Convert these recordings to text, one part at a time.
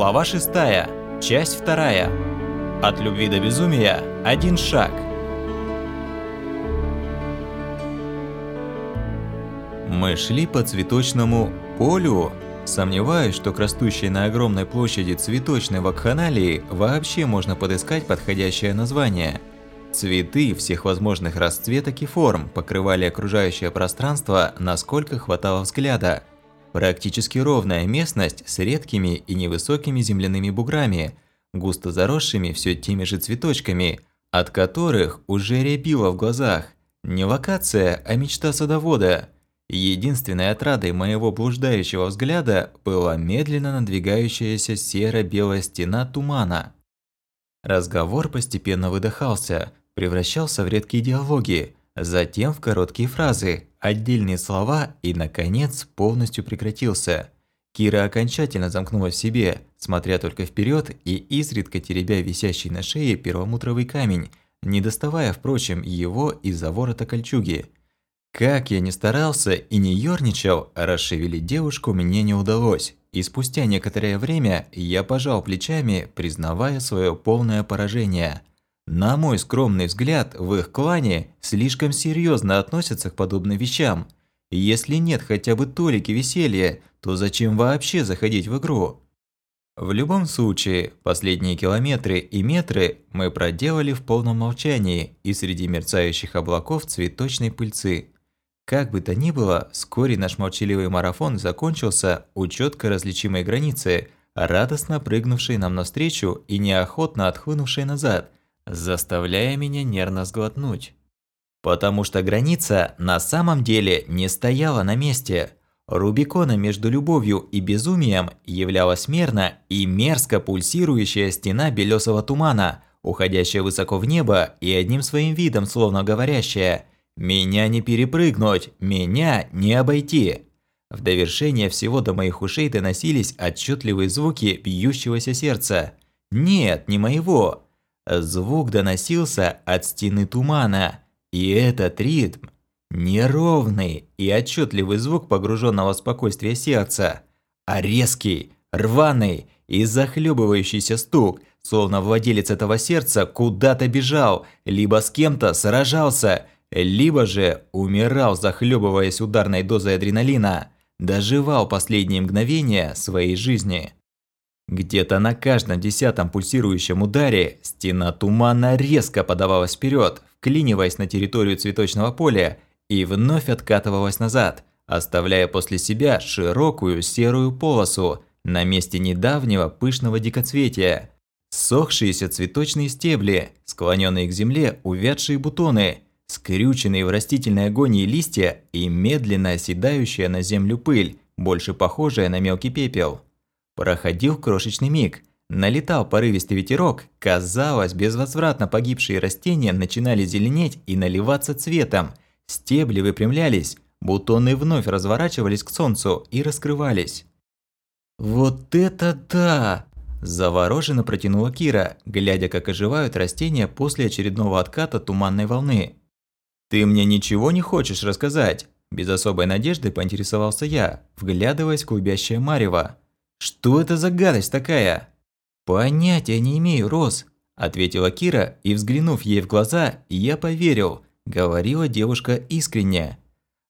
Глава 6. Часть 2. От любви до безумия один шаг. Мы шли по цветочному полю. Сомневаюсь, что к растущей на огромной площади цветочной вакханалии вообще можно подыскать подходящее название. Цветы всех возможных расцветок и форм покрывали окружающее пространство, насколько хватало взгляда – Практически ровная местность с редкими и невысокими земляными буграми, густо заросшими все теми же цветочками, от которых уже рябило в глазах. Не локация, а мечта садовода. Единственной отрадой моего блуждающего взгляда была медленно надвигающаяся серо-белая стена тумана. Разговор постепенно выдыхался, превращался в редкие диалоги, затем в короткие фразы, отдельные слова и, наконец, полностью прекратился. Кира окончательно замкнулась в себе, смотря только вперед и изредка теребя висящий на шее перламутровый камень, не доставая, впрочем, его из-за ворота кольчуги. Как я ни старался и не ёрничал, расшевелить девушку мне не удалось, и спустя некоторое время я пожал плечами, признавая свое полное поражение – на мой скромный взгляд, в их клане слишком серьезно относятся к подобным вещам. Если нет хотя бы толики веселья, то зачем вообще заходить в игру? В любом случае, последние километры и метры мы проделали в полном молчании и среди мерцающих облаков цветочной пыльцы. Как бы то ни было, вскоре наш молчаливый марафон закончился у четко различимой границы, радостно прыгнувшей нам навстречу и неохотно отхлынувшей назад – заставляя меня нервно сглотнуть. Потому что граница на самом деле не стояла на месте. Рубикона между любовью и безумием являлась мерно и мерзко пульсирующая стена белесого тумана, уходящая высоко в небо и одним своим видом словно говорящая «Меня не перепрыгнуть, меня не обойти». В довершение всего до моих ушей доносились отчетливые звуки бьющегося сердца. Нет, не моего, Звук доносился от стены тумана, и этот ритм – неровный и отчетливый звук погруженного в спокойствие сердца, а резкий, рваный и захлебывающийся стук, словно владелец этого сердца куда-то бежал, либо с кем-то сражался, либо же умирал, захлебываясь ударной дозой адреналина, доживал последние мгновения своей жизни. Где-то на каждом десятом пульсирующем ударе стена тумана резко подавалась вперед, вклиниваясь на территорию цветочного поля и вновь откатывалась назад, оставляя после себя широкую серую полосу на месте недавнего пышного дикоцветия. Сохшиеся цветочные стебли, склоненные к земле увядшие бутоны, скрюченные в растительной агонии листья и медленно оседающая на землю пыль, больше похожая на мелкий пепел. Проходил крошечный миг. Налетал порывистый ветерок. Казалось, безвозвратно погибшие растения начинали зеленеть и наливаться цветом. Стебли выпрямлялись, бутоны вновь разворачивались к солнцу и раскрывались. «Вот это да!» – завороженно протянула Кира, глядя, как оживают растения после очередного отката туманной волны. «Ты мне ничего не хочешь рассказать?» Без особой надежды поинтересовался я, вглядываясь в клубящее марево. «Что это за гадость такая?» «Понятия не имею, Рос», – ответила Кира, и, взглянув ей в глаза, я поверил, говорила девушка искренне.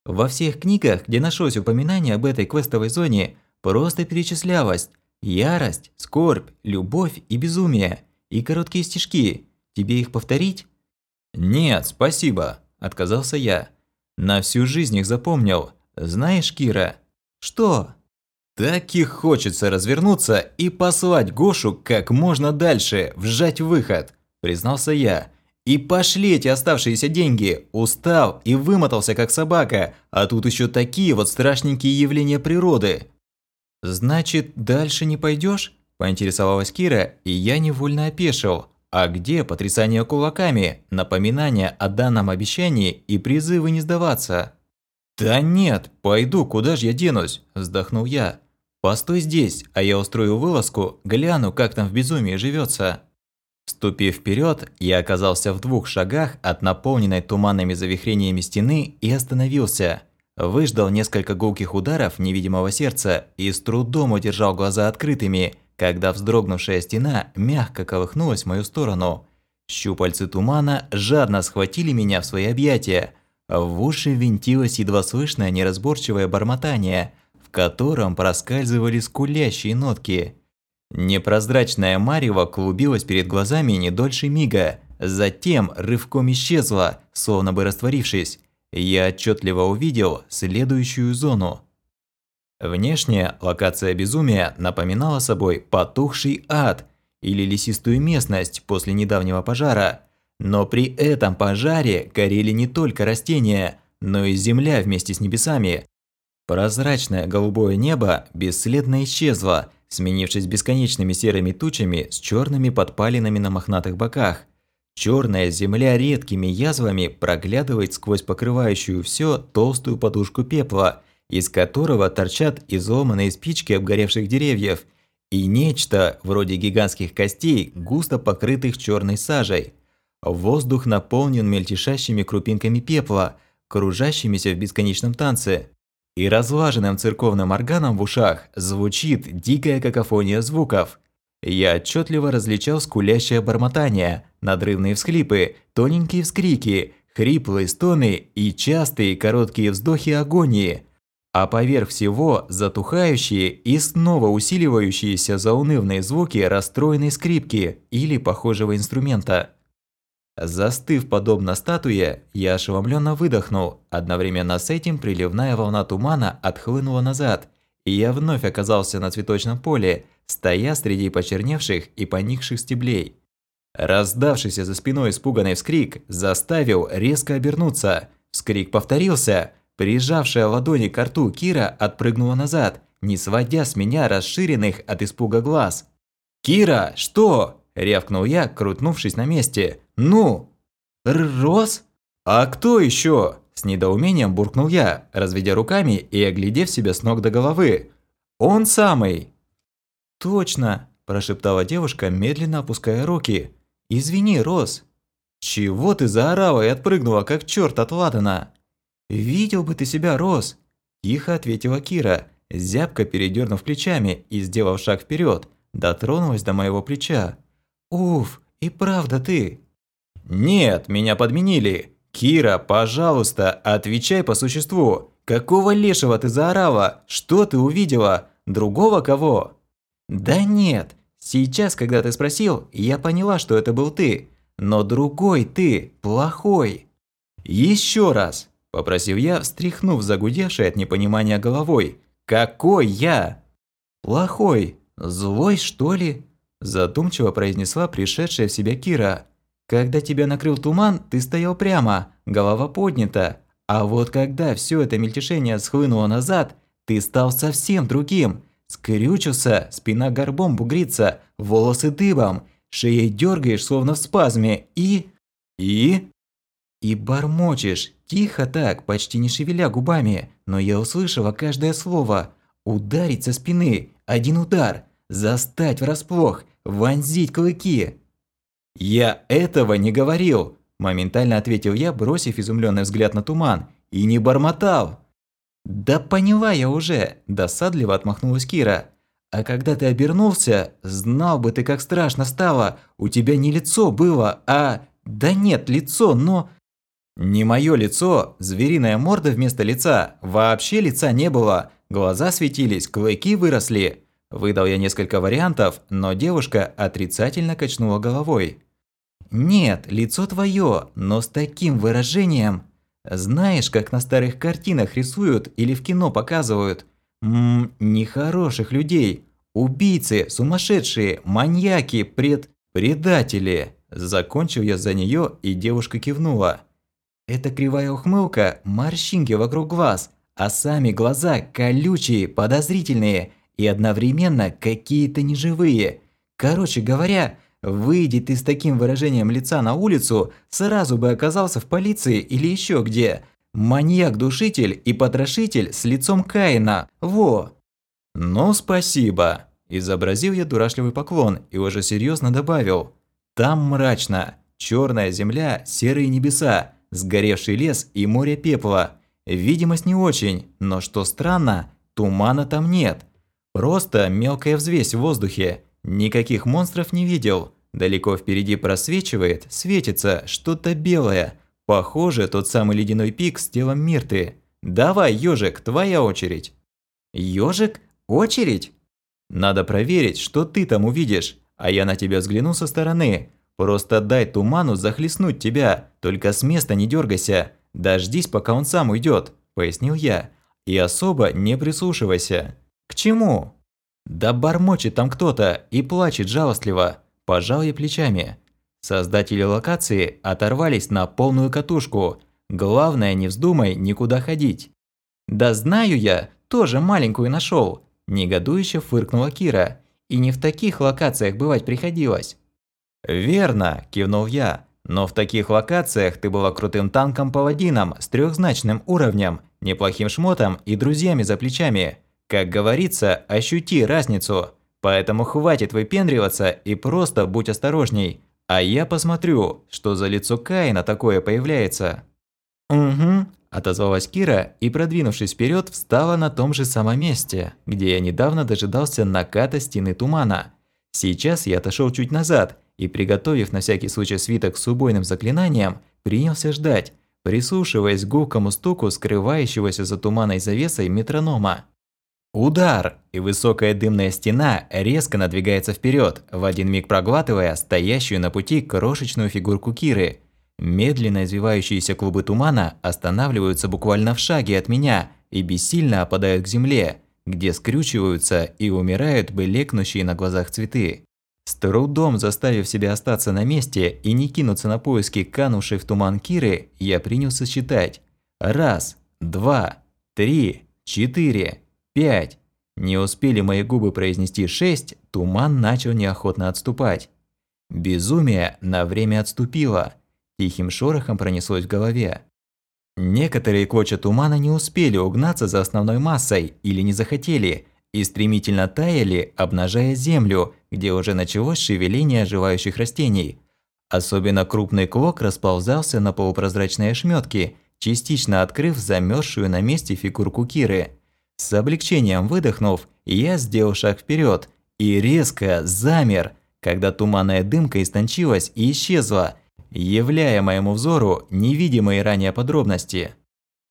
Во всех книгах, где нашлось упоминание об этой квестовой зоне, просто перечислялось ярость, скорбь, любовь и безумие, и короткие стишки. Тебе их повторить? «Нет, спасибо», – отказался я. «На всю жизнь их запомнил. Знаешь, Кира?» «Что?» Так и хочется развернуться и послать Гошу как можно дальше, вжать выход, признался я. И пошли эти оставшиеся деньги. Устал и вымотался как собака, а тут еще такие вот страшненькие явления природы. Значит, дальше не пойдешь? поинтересовалась Кира, и я невольно опешил. А где потрясание кулаками, напоминание о данном обещании и призывы не сдаваться? «Да нет, пойду, куда ж я денусь?» – вздохнул я. «Постой здесь, а я устрою вылазку, гляну, как там в безумии живется. Ступив вперед, я оказался в двух шагах от наполненной туманными завихрениями стены и остановился. Выждал несколько гулких ударов невидимого сердца и с трудом удержал глаза открытыми, когда вздрогнувшая стена мягко колыхнулась в мою сторону. Щупальцы тумана жадно схватили меня в свои объятия. В уши винтилось едва слышное неразборчивое бормотание, в котором проскальзывали скулящие нотки. Непрозрачная марево клубилась перед глазами не дольше мига, затем рывком исчезла, словно бы растворившись. Я отчетливо увидел следующую зону. Внешне локация безумия напоминала собой потухший ад или лесистую местность после недавнего пожара. Но при этом пожаре горели не только растения, но и земля вместе с небесами. Прозрачное голубое небо бесследно исчезло, сменившись бесконечными серыми тучами с черными подпалинами на мохнатых боках. Черная земля редкими язвами проглядывает сквозь покрывающую все толстую подушку пепла, из которого торчат изломанные спички обгоревших деревьев и нечто вроде гигантских костей, густо покрытых черной сажей. Воздух наполнен мельтешащими крупинками пепла, кружащимися в бесконечном танце. И разлаженным церковным органом в ушах звучит дикая какофония звуков. Я отчетливо различал скулящее бормотание, надрывные всхлипы, тоненькие вскрики, хриплые стоны и частые короткие вздохи агонии. А поверх всего затухающие и снова усиливающиеся заунывные звуки расстроенной скрипки или похожего инструмента. Застыв подобно статуе, я ошеломленно выдохнул. Одновременно с этим приливная волна тумана отхлынула назад, и я вновь оказался на цветочном поле, стоя среди почерневших и поникших стеблей. Раздавшийся за спиной испуганный вскрик заставил резко обернуться. Вскрик повторился. Прижавшая ладони к рту Кира отпрыгнула назад, не сводя с меня расширенных от испуга глаз. «Кира, что?» – рявкнул я, крутнувшись на месте. «Ну?» «Рос?» «А кто еще?» С недоумением буркнул я, разведя руками и оглядев себя с ног до головы. «Он самый!» «Точно!» – прошептала девушка, медленно опуская руки. «Извини, Рос!» «Чего ты заорала и отпрыгнула, как черт от Ладана?» «Видел бы ты себя, Рос!» – тихо ответила Кира, зябко передернув плечами и сделав шаг вперед, дотронулась до моего плеча. «Уф, и правда ты!» «Нет, меня подменили. Кира, пожалуйста, отвечай по существу. Какого лешего ты заорала? Что ты увидела? Другого кого?» «Да нет. Сейчас, когда ты спросил, я поняла, что это был ты. Но другой ты, плохой». «Еще раз!» – попросил я, встряхнув загудевшей от непонимания головой. «Какой я?» «Плохой. Злой, что ли?» – задумчиво произнесла пришедшая в себя Кира. Когда тебя накрыл туман, ты стоял прямо, голова поднята. А вот когда все это мельтешение схлынуло назад, ты стал совсем другим. Скрючился, спина горбом бугрится, волосы дыбом, шеей дергаешь, словно в спазме, и... И... И бормочешь, тихо так, почти не шевеля губами, но я услышала каждое слово. Ударить со спины, один удар, застать врасплох, вонзить клыки. «Я этого не говорил!» – моментально ответил я, бросив изумленный взгляд на туман. «И не бормотал!» «Да поняла я уже!» – досадливо отмахнулась Кира. «А когда ты обернулся, знал бы ты, как страшно стало. У тебя не лицо было, а... Да нет, лицо, но...» «Не мое лицо, звериная морда вместо лица. Вообще лица не было. Глаза светились, клыки выросли. Выдал я несколько вариантов, но девушка отрицательно качнула головой. «Нет, лицо твое, но с таким выражением. Знаешь, как на старых картинах рисуют или в кино показывают? Ммм, нехороших людей. Убийцы, сумасшедшие, маньяки, пред... предатели». Закончил я за нее, и девушка кивнула. Это кривая ухмылка, морщинки вокруг глаз, а сами глаза колючие, подозрительные – и одновременно какие-то неживые. Короче говоря, выйди ты с таким выражением лица на улицу, сразу бы оказался в полиции или еще где. Маньяк-душитель и потрошитель с лицом Каина. Во! Ну, спасибо. Изобразил я дурашливый поклон и уже серьезно добавил. Там мрачно. Черная земля, серые небеса, сгоревший лес и море пепла. Видимость не очень, но что странно, тумана там нет. Просто мелкая взвесь в воздухе. Никаких монстров не видел. Далеко впереди просвечивает, светится что-то белое. Похоже, тот самый ледяной пик с телом Мирты. Давай, ёжик, твоя очередь. Ёжик? Очередь? Надо проверить, что ты там увидишь, а я на тебя взгляну со стороны. Просто дай туману захлестнуть тебя, только с места не дергайся. Дождись, пока он сам уйдет, пояснил я. И особо не прислушивайся. К чему? Да бормочет там кто-то и плачет жалостливо. Пожал я плечами. Создатели локации оторвались на полную катушку. Главное, не вздумай никуда ходить. Да знаю я, тоже маленькую нашел. Негодующе фыркнула Кира. И не в таких локациях бывать приходилось. «Верно», – кивнул я. «Но в таких локациях ты была крутым танком-паладином с трехзначным уровнем, неплохим шмотом и друзьями за плечами. Как говорится, ощути разницу. Поэтому хватит выпендриваться и просто будь осторожней. А я посмотрю, что за лицо Каина такое появляется». «Угу», – отозвалась Кира и, продвинувшись вперед, встала на том же самом месте, где я недавно дожидался наката стены тумана. Сейчас я отошел чуть назад и, приготовив на всякий случай свиток с убойным заклинанием, принялся ждать, прислушиваясь к гулкому стуку скрывающегося за туманной завесой метронома. Удар! И высокая дымная стена резко надвигается вперед, в один миг проглатывая стоящую на пути крошечную фигурку Киры – Медленно извивающиеся клубы тумана останавливаются буквально в шаге от меня и бессильно опадают к земле, где скрючиваются и умирают блекнущие на глазах цветы. С трудом заставив себя остаться на месте и не кинуться на поиски канувшей в туман Киры, я принялся считать. Раз, два, три, четыре, пять. Не успели мои губы произнести шесть, туман начал неохотно отступать. Безумие на время отступило – Тихим шорохом пронеслось в голове. Некоторые клочья тумана не успели угнаться за основной массой или не захотели, и стремительно таяли, обнажая землю, где уже началось шевеление оживающих растений. Особенно крупный клок расползался на полупрозрачные ошметки, частично открыв замерзшую на месте фигурку Киры. С облегчением выдохнув, я сделал шаг вперед и резко замер, когда туманная дымка истончилась и исчезла, являя моему взору невидимые ранее подробности.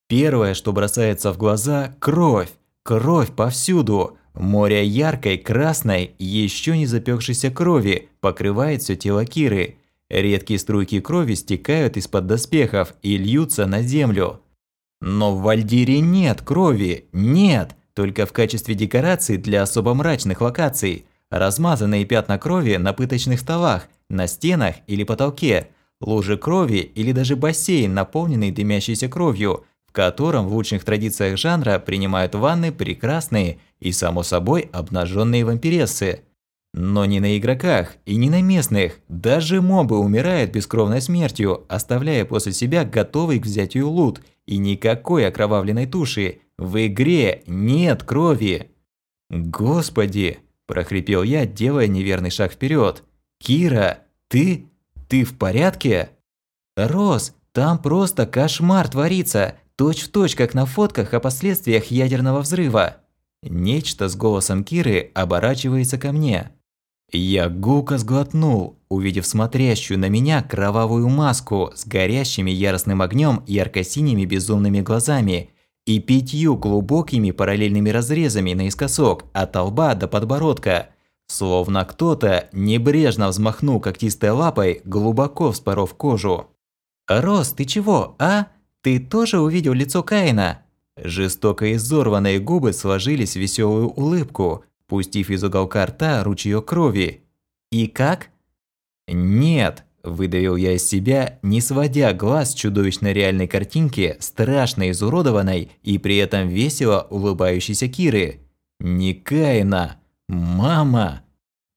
Первое, что бросается в глаза – кровь. Кровь повсюду. Море яркой, красной, еще не запекшейся крови покрывает все тело Киры. Редкие струйки крови стекают из-под доспехов и льются на землю. Но в Вальдире нет крови, нет, только в качестве декорации для особо мрачных локаций. Размазанные пятна крови на пыточных столах, на стенах или потолке – лужи крови или даже бассейн, наполненный дымящейся кровью, в котором в лучших традициях жанра принимают ванны прекрасные и, само собой, обнаженные вампирессы. Но не на игроках и не на местных, даже мобы умирают бескровной смертью, оставляя после себя готовый к взятию лут, и никакой окровавленной туши. В игре нет крови. «Господи!» – прохрипел я, делая неверный шаг вперед. «Кира, ты ты в порядке?» «Рос, там просто кошмар творится, точь-в-точь, точь, как на фотках о последствиях ядерного взрыва». Нечто с голосом Киры оборачивается ко мне. Я гулко сглотнул, увидев смотрящую на меня кровавую маску с горящими яростным огнем ярко-синими безумными глазами и пятью глубокими параллельными разрезами наискосок от лба до подбородка – Словно кто-то небрежно взмахнул когтистой лапой, глубоко вспоров кожу. «Рос, ты чего, а? Ты тоже увидел лицо Каина?» Жестоко изорванные губы сложились в веселую улыбку, пустив из уголка рта ручеёк крови. «И как?» «Нет», – выдавил я из себя, не сводя глаз чудовищно реальной картинки, страшно изуродованной и при этом весело улыбающейся Киры. «Не Каина!» «Мама!»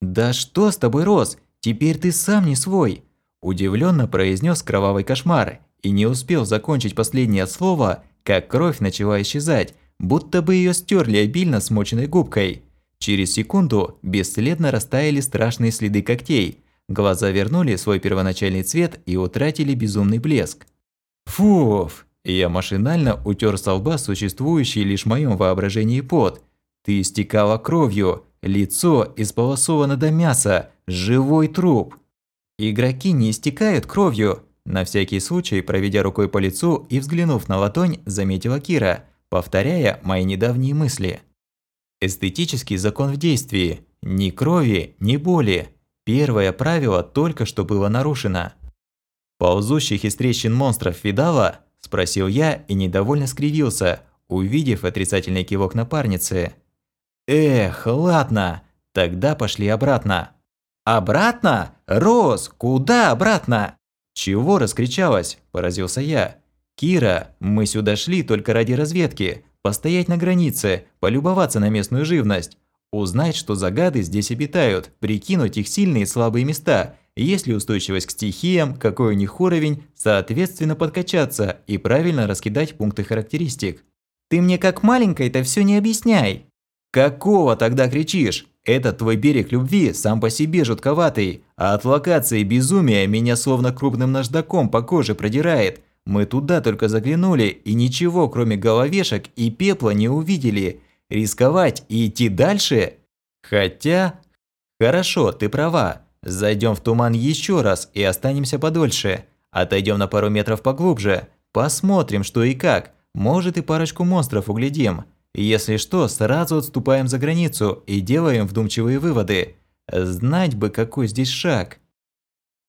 «Да что с тобой, Рос? Теперь ты сам не свой!» Удивленно произнес кровавый кошмар и не успел закончить последнее слово, как кровь начала исчезать, будто бы ее стерли обильно смоченной губкой. Через секунду бесследно растаяли страшные следы когтей, глаза вернули свой первоначальный цвет и утратили безумный блеск. «Фуф!» Я машинально утер со лба существующий лишь в моем воображении пот. «Ты истекала кровью, лицо исполосовано до мяса, живой труп. Игроки не истекают кровью. На всякий случай, проведя рукой по лицу и взглянув на ладонь, заметила Кира, повторяя мои недавние мысли. Эстетический закон в действии. Ни крови, ни боли. Первое правило только что было нарушено. «Ползущих из трещин монстров видала?» – спросил я и недовольно скривился, увидев отрицательный кивок напарницы. «Эх, ладно, тогда пошли обратно». «Обратно? Рос, куда обратно?» «Чего раскричалась?» – поразился я. «Кира, мы сюда шли только ради разведки, постоять на границе, полюбоваться на местную живность, узнать, что загады здесь обитают, прикинуть их сильные и слабые места, есть ли устойчивость к стихиям, какой у них уровень, соответственно подкачаться и правильно раскидать пункты характеристик. Ты мне как маленькой это все не объясняй. Какого тогда кричишь? Этот твой берег любви сам по себе жутковатый, а от локации безумия меня словно крупным наждаком по коже продирает. Мы туда только заглянули и ничего, кроме головешек и пепла, не увидели. Рисковать и идти дальше? Хотя... Хорошо, ты права. Зайдем в туман еще раз и останемся подольше. Отойдем на пару метров поглубже. Посмотрим, что и как. Может, и парочку монстров углядим. Если что, сразу отступаем за границу и делаем вдумчивые выводы. Знать бы, какой здесь шаг.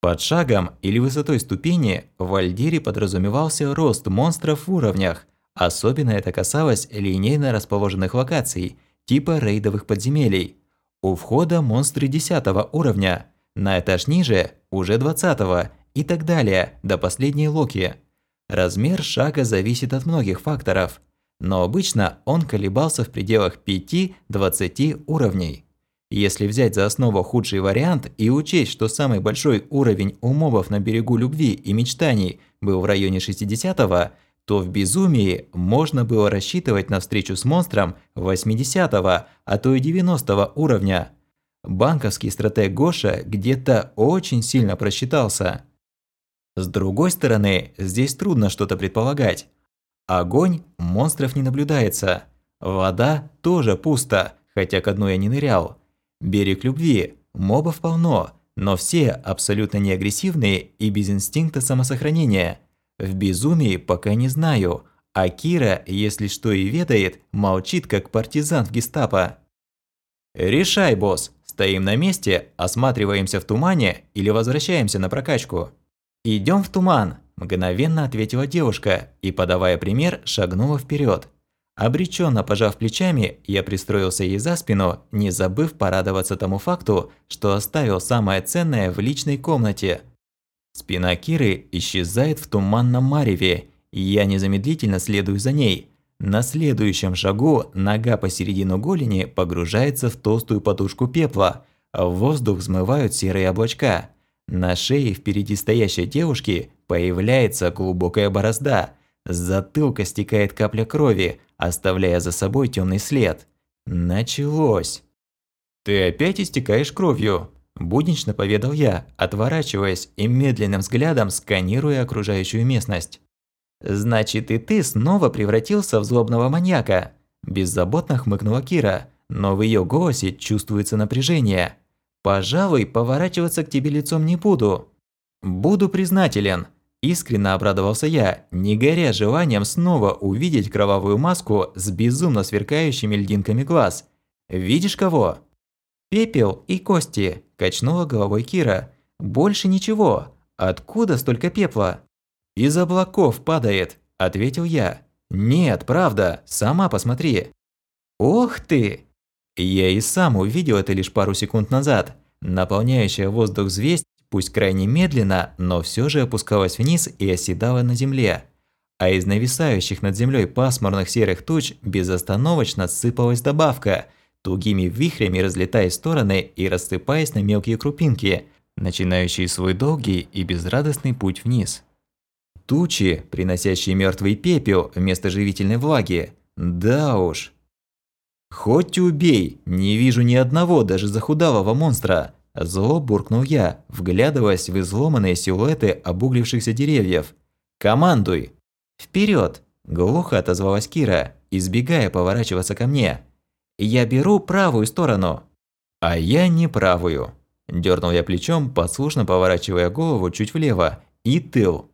Под шагом или высотой ступени в Альдире подразумевался рост монстров в уровнях. Особенно это касалось линейно расположенных локаций, типа рейдовых подземелий. У входа монстры 10 уровня, на этаж ниже уже 20 и так далее, до последней локи. Размер шага зависит от многих факторов, но обычно он колебался в пределах 5-20 уровней. Если взять за основу худший вариант и учесть, что самый большой уровень у мобов на берегу любви и мечтаний был в районе 60-го, то в безумии можно было рассчитывать на встречу с монстром 80-го, а то и 90-го уровня. Банковский стратег Гоша где-то очень сильно просчитался. С другой стороны, здесь трудно что-то предполагать. Огонь монстров не наблюдается. Вода тоже пусто, хотя к дну я не нырял. Берег любви, мобов полно, но все абсолютно не агрессивные и без инстинкта самосохранения. В безумии пока не знаю, а Кира, если что и ведает, молчит как партизан в гестапо. «Решай, босс, стоим на месте, осматриваемся в тумане или возвращаемся на прокачку?» «Идем в туман», – мгновенно ответила девушка и, подавая пример, шагнула вперед. Обреченно пожав плечами, я пристроился ей за спину, не забыв порадоваться тому факту, что оставил самое ценное в личной комнате. Спина Киры исчезает в туманном мареве, и я незамедлительно следую за ней. На следующем шагу нога посередину голени погружается в толстую подушку пепла, в воздух взмывают серые облачка. На шее впереди стоящей девушки появляется глубокая борозда – с затылка стекает капля крови, оставляя за собой темный след. Началось. «Ты опять истекаешь кровью», – буднично поведал я, отворачиваясь и медленным взглядом сканируя окружающую местность. «Значит, и ты снова превратился в злобного маньяка», – беззаботно хмыкнула Кира, но в ее голосе чувствуется напряжение. «Пожалуй, поворачиваться к тебе лицом не буду. Буду признателен, Искренне обрадовался я, не горя желанием снова увидеть кровавую маску с безумно сверкающими льдинками глаз. «Видишь кого?» «Пепел и кости», – качнула головой Кира. «Больше ничего. Откуда столько пепла?» «Из облаков падает», – ответил я. «Нет, правда, сама посмотри». «Ох ты!» Я и сам увидел это лишь пару секунд назад. Наполняющая воздух взвесь пусть крайне медленно, но все же опускалась вниз и оседала на земле. А из нависающих над землей пасмурных серых туч безостановочно сыпалась добавка, тугими вихрями разлетаясь в стороны и рассыпаясь на мелкие крупинки, начинающие свой долгий и безрадостный путь вниз. Тучи, приносящие мертвый пепел вместо живительной влаги. Да уж. Хоть убей, не вижу ни одного даже захудалого монстра. Зло буркнул я, вглядываясь в изломанные силуэты обуглившихся деревьев. «Командуй!» «Вперед!» – глухо отозвалась Кира, избегая поворачиваться ко мне. «Я беру правую сторону!» А я не правую. Дернул я плечом, послушно поворачивая голову чуть влево, и тыл.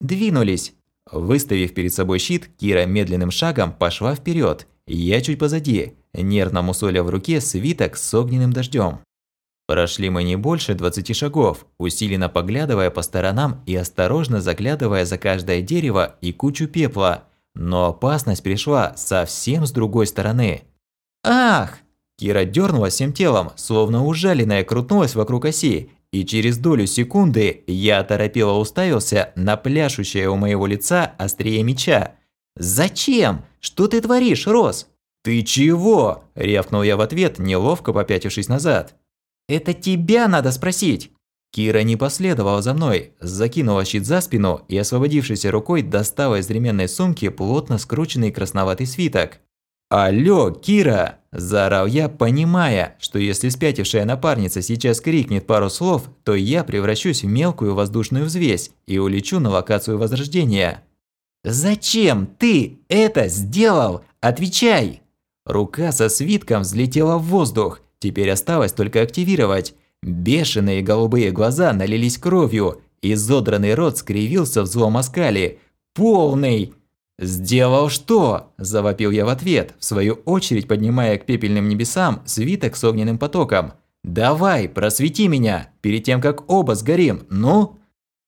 Двинулись. Выставив перед собой щит, Кира медленным шагом пошла вперед. Я чуть позади, нервно мусоля в руке свиток с огненным дождем. Прошли мы не больше 20 шагов, усиленно поглядывая по сторонам и осторожно заглядывая за каждое дерево и кучу пепла. Но опасность пришла совсем с другой стороны. «Ах!» Кира дернула всем телом, словно ужаленная крутнулась вокруг оси, и через долю секунды я торопело уставился на пляшущее у моего лица острие меча. «Зачем? Что ты творишь, Рос?» «Ты чего?» – рявкнул я в ответ, неловко попятившись назад. «Это тебя надо спросить!» Кира не последовала за мной, закинула щит за спину и освободившейся рукой достала из ременной сумки плотно скрученный красноватый свиток. «Алло, Кира!» – заорал я, понимая, что если спятившая напарница сейчас крикнет пару слов, то я превращусь в мелкую воздушную взвесь и улечу на локацию Возрождения. «Зачем ты это сделал? Отвечай!» Рука со свитком взлетела в воздух, Теперь осталось только активировать. Бешеные голубые глаза налились кровью, изодранный рот скривился в злом оскале. «Полный!» «Сделал что?» – завопил я в ответ, в свою очередь поднимая к пепельным небесам свиток с огненным потоком. «Давай, просвети меня, перед тем, как оба сгорим, ну?»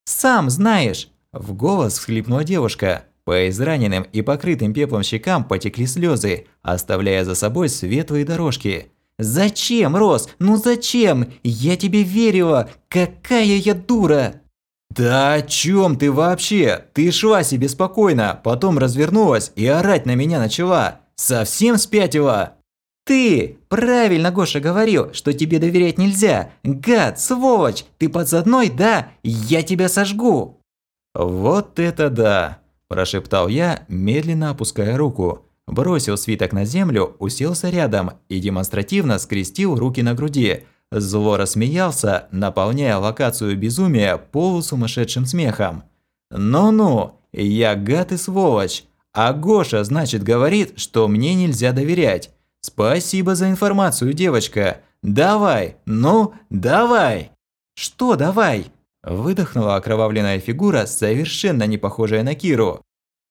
«Сам знаешь!» – в голос всхлипнула девушка. По израненным и покрытым пеплом щекам потекли слезы, оставляя за собой светлые дорожки. «Зачем, Рос? Ну зачем? Я тебе верила! Какая я дура!» «Да о чем ты вообще? Ты шла себе спокойно, потом развернулась и орать на меня начала. Совсем спятила?» «Ты! Правильно Гоша говорил, что тебе доверять нельзя! Гад, сволочь! Ты подзадной, да? Я тебя сожгу!» «Вот это да!» – прошептал я, медленно опуская руку бросил свиток на землю, уселся рядом и демонстративно скрестил руки на груди. Зло рассмеялся, наполняя локацию безумия полусумасшедшим смехом. «Ну-ну, я гад и сволочь, а Гоша, значит, говорит, что мне нельзя доверять. Спасибо за информацию, девочка. Давай, ну, давай!» «Что давай?» Выдохнула окровавленная фигура, совершенно не похожая на Киру.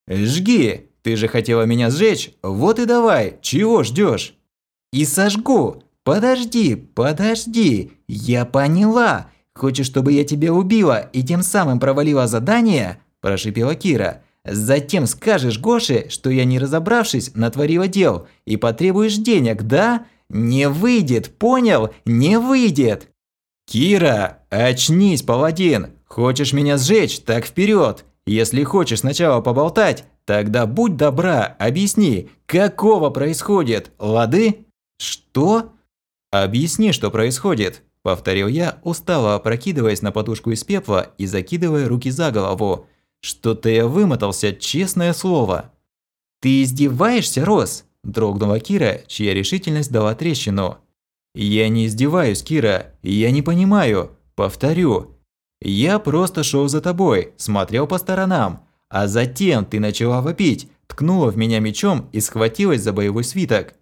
«Жги!» Ты же хотела меня сжечь, вот и давай, чего ждешь? И сожгу. Подожди, подожди, я поняла. Хочешь, чтобы я тебя убила и тем самым провалила задание? Прошипела Кира. Затем скажешь Гоше, что я, не разобравшись, натворила дел и потребуешь денег, да? Не выйдет, понял? Не выйдет. Кира, очнись, паладин. Хочешь меня сжечь, так вперед. Если хочешь сначала поболтать, Тогда будь добра, объясни, какого происходит, лады? Что? Объясни, что происходит, повторил я, устало опрокидываясь на подушку из пепла и закидывая руки за голову. Что-то я вымотался, честное слово. Ты издеваешься, Рос? дрогнула Кира, чья решительность дала трещину. Я не издеваюсь, Кира, я не понимаю. Повторю. Я просто шел за тобой, смотрел по сторонам. А затем ты начала вопить, ткнула в меня мечом и схватилась за боевой свиток.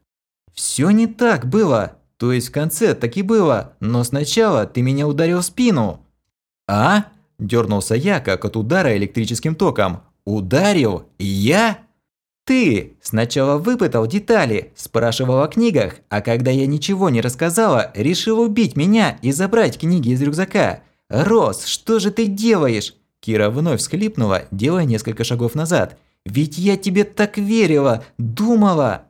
Все не так было. То есть в конце так и было, но сначала ты меня ударил в спину. А? Дернулся я, как от удара электрическим током. Ударил? Я? Ты сначала выпытал детали, спрашивал о книгах, а когда я ничего не рассказала, решил убить меня и забрать книги из рюкзака. Рос, что же ты делаешь? Кира вновь всхлипнула, делая несколько шагов назад. «Ведь я тебе так верила, думала!»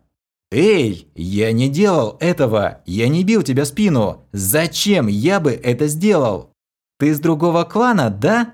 «Эй, я не делал этого! Я не бил тебя спину! Зачем я бы это сделал?» «Ты с другого клана, да?»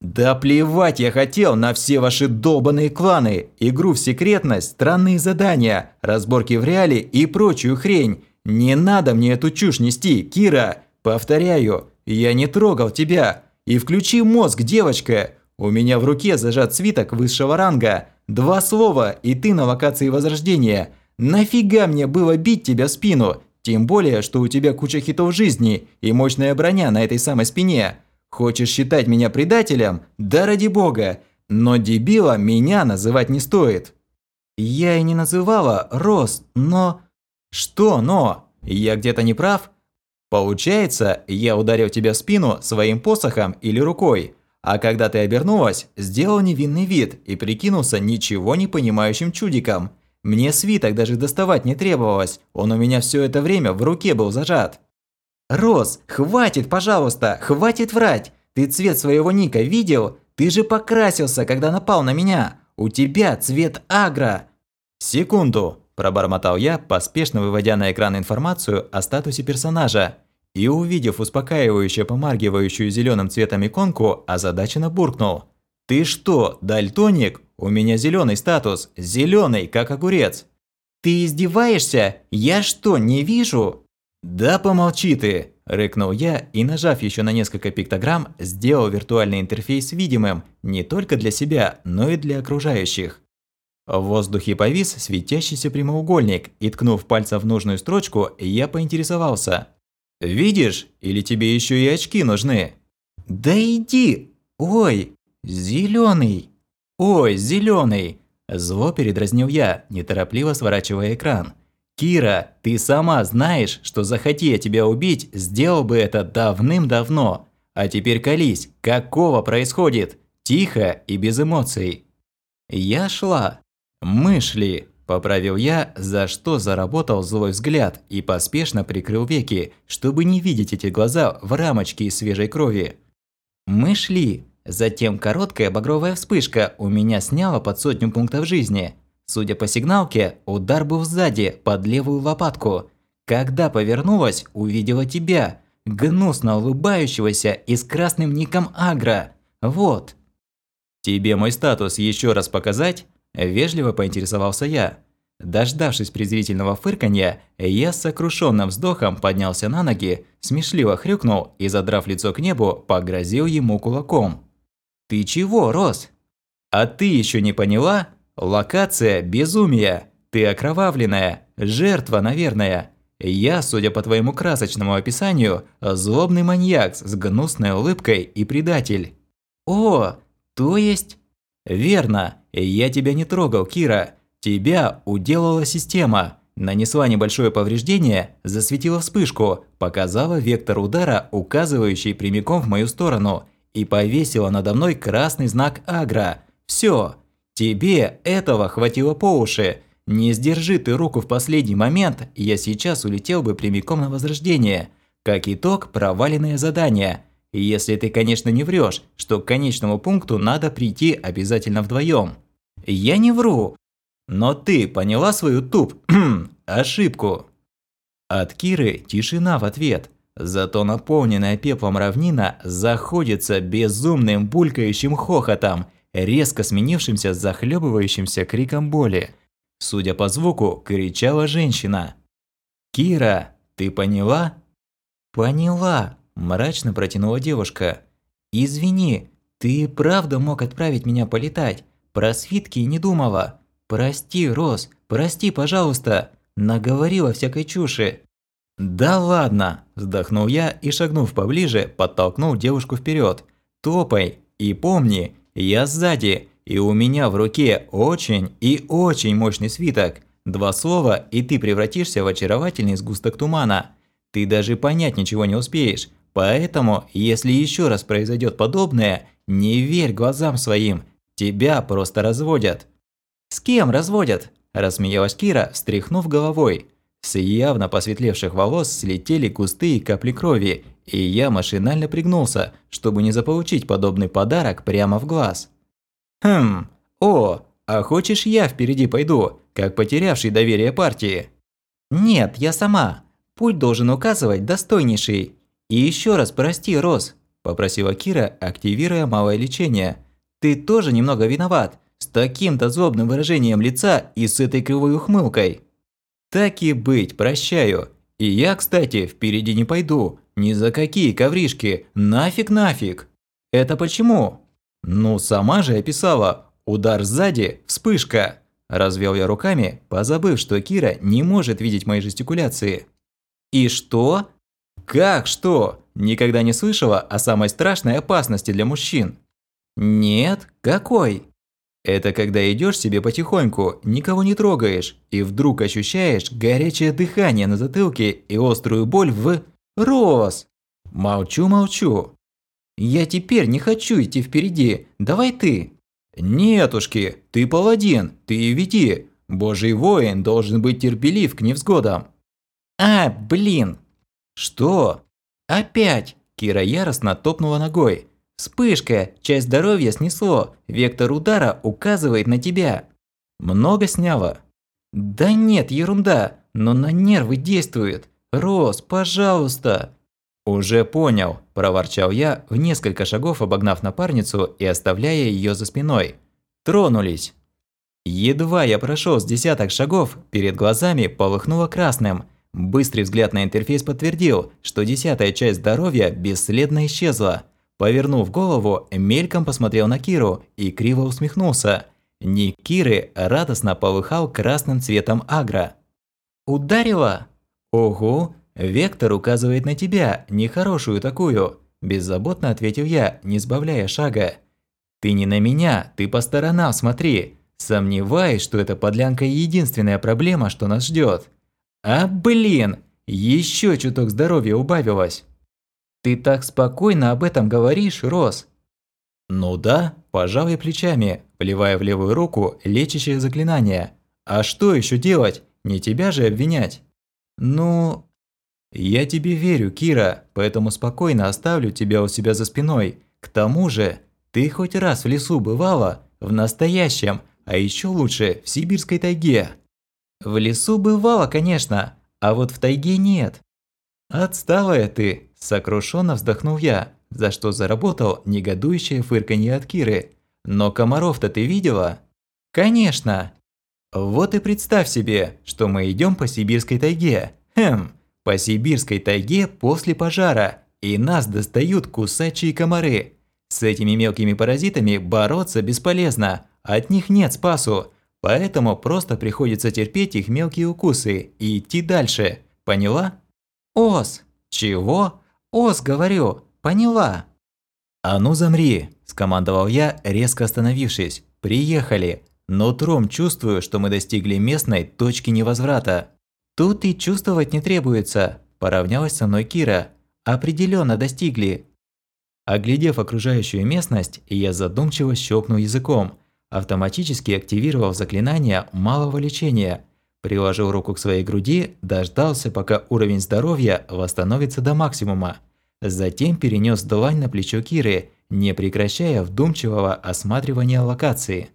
«Да плевать я хотел на все ваши долбанные кланы, игру в секретность, странные задания, разборки в реале и прочую хрень. Не надо мне эту чушь нести, Кира! Повторяю, я не трогал тебя, и включи мозг, девочка. У меня в руке зажат свиток высшего ранга. Два слова, и ты на локации Возрождения. Нафига мне было бить тебя в спину? Тем более, что у тебя куча хитов жизни и мощная броня на этой самой спине. Хочешь считать меня предателем? Да ради бога. Но дебила меня называть не стоит. Я и не называла Рос, но... Что но? Я где-то не прав? Получается, я ударил тебя в спину своим посохом или рукой, а когда ты обернулась, сделал невинный вид и прикинулся ничего не понимающим чудиком. Мне свиток даже доставать не требовалось, он у меня все это время в руке был зажат. «Рос, хватит, пожалуйста, хватит врать! Ты цвет своего ника видел? Ты же покрасился, когда напал на меня! У тебя цвет агро!» «Секунду!» – пробормотал я, поспешно выводя на экран информацию о статусе персонажа. И увидев успокаивающую помаргивающую зеленым цветом иконку, озадаченно буркнул. «Ты что, дальтоник? У меня зеленый статус, зеленый, как огурец!» «Ты издеваешься? Я что, не вижу?» «Да помолчи ты!» – рыкнул я и, нажав еще на несколько пиктограмм, сделал виртуальный интерфейс видимым не только для себя, но и для окружающих. В воздухе повис светящийся прямоугольник, и ткнув пальцем в нужную строчку, я поинтересовался. «Видишь? Или тебе еще и очки нужны?» «Да иди! Ой, зеленый! «Ой, зеленый! Зло передразнил я, неторопливо сворачивая экран. «Кира, ты сама знаешь, что захоти я тебя убить, сделал бы это давным-давно. А теперь колись, какого происходит? Тихо и без эмоций». Я шла. Мы шли. Поправил я, за что заработал злой взгляд и поспешно прикрыл веки, чтобы не видеть эти глаза в рамочке из свежей крови. Мы шли. Затем короткая багровая вспышка у меня сняла под сотню пунктов жизни. Судя по сигналке, удар был сзади, под левую лопатку. Когда повернулась, увидела тебя, гнусно улыбающегося и с красным ником Агро. Вот. «Тебе мой статус еще раз показать?» – вежливо поинтересовался я. Дождавшись презрительного фырканья, я с сокрушенным вздохом поднялся на ноги, смешливо хрюкнул и, задрав лицо к небу, погрозил ему кулаком. «Ты чего, Рос?» «А ты еще не поняла? Локация – безумие. Ты окровавленная, жертва, наверное. Я, судя по твоему красочному описанию, злобный маньяк с гнусной улыбкой и предатель». «О, то есть...» «Верно. Я тебя не трогал, Кира. Тебя уделала система. Нанесла небольшое повреждение, засветила вспышку, показала вектор удара, указывающий прямиком в мою сторону, и повесила надо мной красный знак Агро. Все. Тебе этого хватило по уши. Не сдержи ты руку в последний момент, я сейчас улетел бы прямиком на возрождение. Как итог, проваленное задание. Если ты, конечно, не врешь, что к конечному пункту надо прийти обязательно вдвоем. Я не вру. Но ты поняла свою туп... ошибку. От Киры тишина в ответ. Зато наполненная пеплом равнина заходится безумным булькающим хохотом, резко сменившимся захлебывающимся криком боли. Судя по звуку, кричала женщина. «Кира, ты поняла?» «Поняла», – мрачно протянула девушка. «Извини, ты правда мог отправить меня полетать? Про свитки не думала. Прости, Рос, прости, пожалуйста. Наговорила всякой чуши. «Да ладно!» – вздохнул я и, шагнув поближе, подтолкнул девушку вперед. «Топай! И помни, я сзади, и у меня в руке очень и очень мощный свиток. Два слова, и ты превратишься в очаровательный сгусток тумана. Ты даже понять ничего не успеешь. Поэтому, если еще раз произойдет подобное, не верь глазам своим. Тебя просто разводят». «С кем разводят?» – рассмеялась Кира, встряхнув головой. С явно посветлевших волос слетели густые капли крови, и я машинально пригнулся, чтобы не заполучить подобный подарок прямо в глаз. «Хм, о, а хочешь я впереди пойду, как потерявший доверие партии?» «Нет, я сама. Путь должен указывать достойнейший. И еще раз прости, Рос», – попросила Кира, активируя малое лечение. «Ты тоже немного виноват, с таким-то злобным выражением лица и с этой кривой ухмылкой». Так и быть, прощаю. И я, кстати, впереди не пойду. Ни за какие ковришки. Нафиг нафиг. Это почему? Ну, сама же описала. Удар сзади, вспышка. Развел я руками, позабыв, что Кира не может видеть мои жестикуляции. И что? Как что? Никогда не слышала о самой страшной опасности для мужчин? Нет, какой? Это когда идешь себе потихоньку, никого не трогаешь, и вдруг ощущаешь горячее дыхание на затылке и острую боль в... Рос! Молчу, молчу. Я теперь не хочу идти впереди. Давай ты. Нетушки, ты паладин, ты веди. Божий воин должен быть терпелив к невзгодам. А, блин. Что? Опять. Кира яростно топнула ногой. Вспышка, часть здоровья снесло. Вектор удара указывает на тебя. Много сняло. Да нет, ерунда, но на нервы действует. Рос, пожалуйста. «Уже понял», – проворчал я, в несколько шагов обогнав напарницу и оставляя ее за спиной. Тронулись. Едва я прошел с десяток шагов, перед глазами полыхнуло красным. Быстрый взгляд на интерфейс подтвердил, что десятая часть здоровья бесследно исчезла. Повернув голову, мельком посмотрел на Киру и криво усмехнулся. Ник Киры радостно полыхал красным цветом агро. «Ударила?» «Ого, «Вектор указывает на тебя, нехорошую такую», – беззаботно ответил я, не сбавляя шага. «Ты не на меня, ты по сторонам смотри. Сомневаюсь, что эта подлянка единственная проблема, что нас ждет. А блин, еще чуток здоровья убавилось». «Ты так спокойно об этом говоришь, Рос?» «Ну да, пожалуй плечами, вливая в левую руку лечащее заклинание. А что еще делать? Не тебя же обвинять?» «Ну, «Я тебе верю, Кира, поэтому спокойно оставлю тебя у себя за спиной. К тому же, ты хоть раз в лесу бывала? В настоящем, а еще лучше в сибирской тайге». «В лесу бывала, конечно, а вот в тайге нет». «Отсталая ты», – сокрушенно вздохнул я, за что заработал негодующее фырканье от Киры. «Но комаров-то ты видела?» «Конечно». «Вот и представь себе, что мы идем по сибирской тайге. Хм, по сибирской тайге после пожара, и нас достают кусачие комары. С этими мелкими паразитами бороться бесполезно, от них нет спасу, поэтому просто приходится терпеть их мелкие укусы и идти дальше. Поняла? Ос. Чего? Ос, говорю. Поняла. А ну замри, скомандовал я, резко остановившись. Приехали. Но тром чувствую, что мы достигли местной точки невозврата. Тут и чувствовать не требуется, поравнялась со мной Кира. Определенно достигли. Оглядев окружающую местность, я задумчиво щелкнул языком, автоматически активировав заклинание малого лечения. Приложил руку к своей груди, дождался, пока уровень здоровья восстановится до максимума. Затем перенес длань на плечо Киры, не прекращая вдумчивого осматривания локации.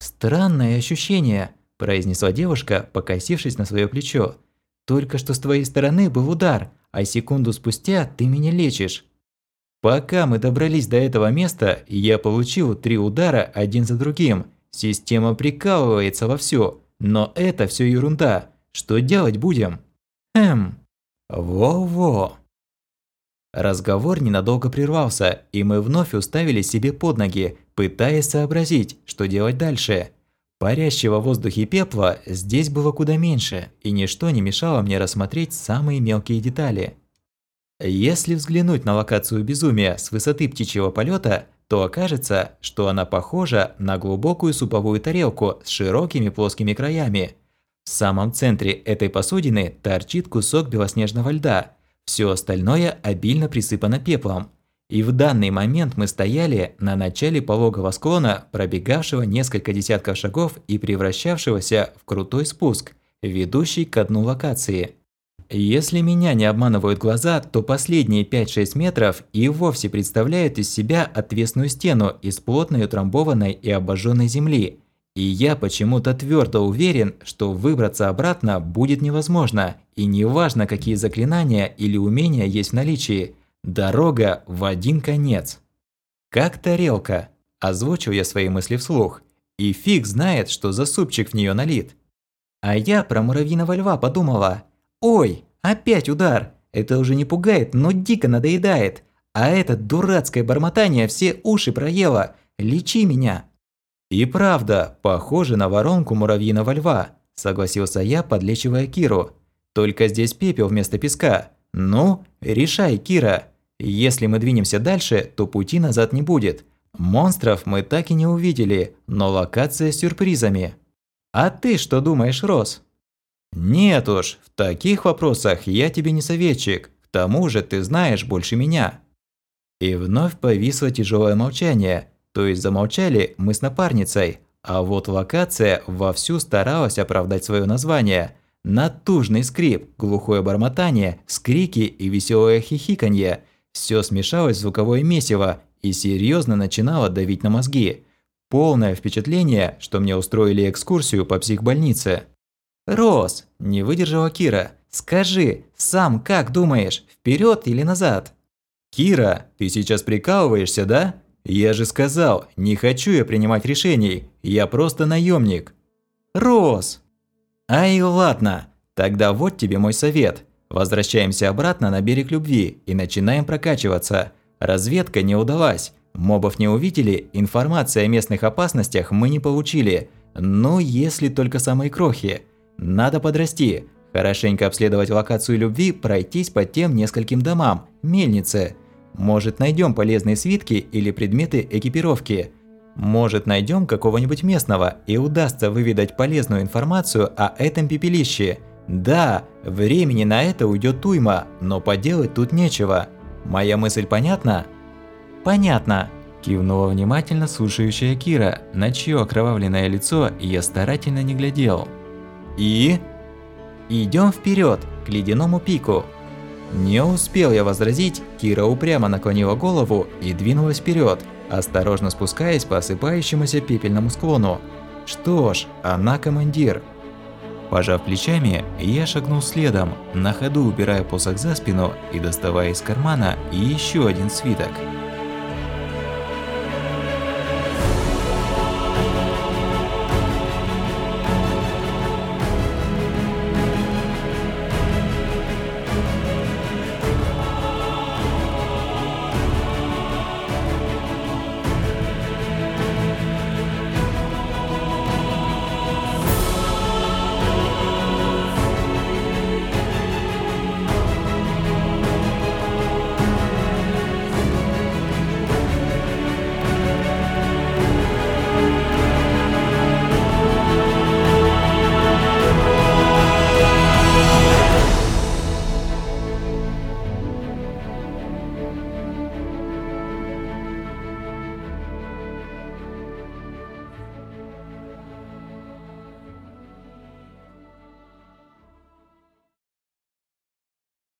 Странное ощущение произнесла девушка, покосившись на свое плечо. «Только что с твоей стороны был удар, а секунду спустя ты меня лечишь». Пока мы добрались до этого места, я получил три удара один за другим. Система прикалывается вовсю, но это все ерунда. Что делать будем? Эм. Во-во. Разговор ненадолго прервался, и мы вновь уставились себе под ноги, пытаясь сообразить, что делать дальше. Парящего в воздухе пепла здесь было куда меньше, и ничто не мешало мне рассмотреть самые мелкие детали. Если взглянуть на локацию безумия с высоты птичьего полета, то окажется, что она похожа на глубокую суповую тарелку с широкими плоскими краями. В самом центре этой посудины торчит кусок белоснежного льда, все остальное обильно присыпано пеплом – и в данный момент мы стояли на начале пологого склона, пробегавшего несколько десятков шагов и превращавшегося в крутой спуск, ведущий к дну локации. Если меня не обманывают глаза, то последние 5-6 метров и вовсе представляют из себя отвесную стену из плотной утрамбованной и обожженной земли. И я почему-то твердо уверен, что выбраться обратно будет невозможно, и неважно, какие заклинания или умения есть в наличии – Дорога в один конец. Как тарелка, озвучил я свои мысли вслух. И фиг знает, что за супчик в нее налит. А я про муравьиного льва подумала. Ой, опять удар. Это уже не пугает, но дико надоедает. А это дурацкое бормотание все уши проело. Лечи меня. И правда, похоже на воронку муравьиного льва, согласился я, подлечивая Киру. Только здесь пепел вместо песка. Ну, решай, Кира. Если мы двинемся дальше, то пути назад не будет. Монстров мы так и не увидели, но локация с сюрпризами. А ты что думаешь, Рос? Нет уж, в таких вопросах я тебе не советчик. К тому же ты знаешь больше меня». И вновь повисло тяжелое молчание, то есть замолчали мы с напарницей, а вот локация вовсю старалась оправдать свое название. Натужный скрип, глухое бормотание, скрики и веселое хихиканье – все смешалось в звуковое месиво и серьезно начинало давить на мозги. Полное впечатление, что мне устроили экскурсию по психбольнице. «Рос!» – не выдержала Кира. «Скажи, сам как думаешь, вперед или назад?» «Кира, ты сейчас прикалываешься, да? Я же сказал, не хочу я принимать решений, я просто наемник. «Рос!» «Ай, ладно, тогда вот тебе мой совет. Возвращаемся обратно на берег любви и начинаем прокачиваться. Разведка не удалась, мобов не увидели, информации о местных опасностях мы не получили. Ну, если только самые крохи. Надо подрасти, хорошенько обследовать локацию любви, пройтись по тем нескольким домам, мельнице. Может, найдем полезные свитки или предметы экипировки. Может, найдем какого-нибудь местного и удастся выведать полезную информацию о этом пепелище. Да, времени на это уйдет уйма, но поделать тут нечего. Моя мысль понятна? Понятно. Кивнула внимательно слушающая Кира, на чье окровавленное лицо я старательно не глядел. И? Идем вперед к ледяному пику. Не успел я возразить, Кира упрямо наклонила голову и двинулась вперед, осторожно спускаясь по осыпающемуся пепельному склону. Что ж, она командир. Пожав плечами, я шагнул следом, на ходу убирая посох за спину и доставая из кармана еще один свиток –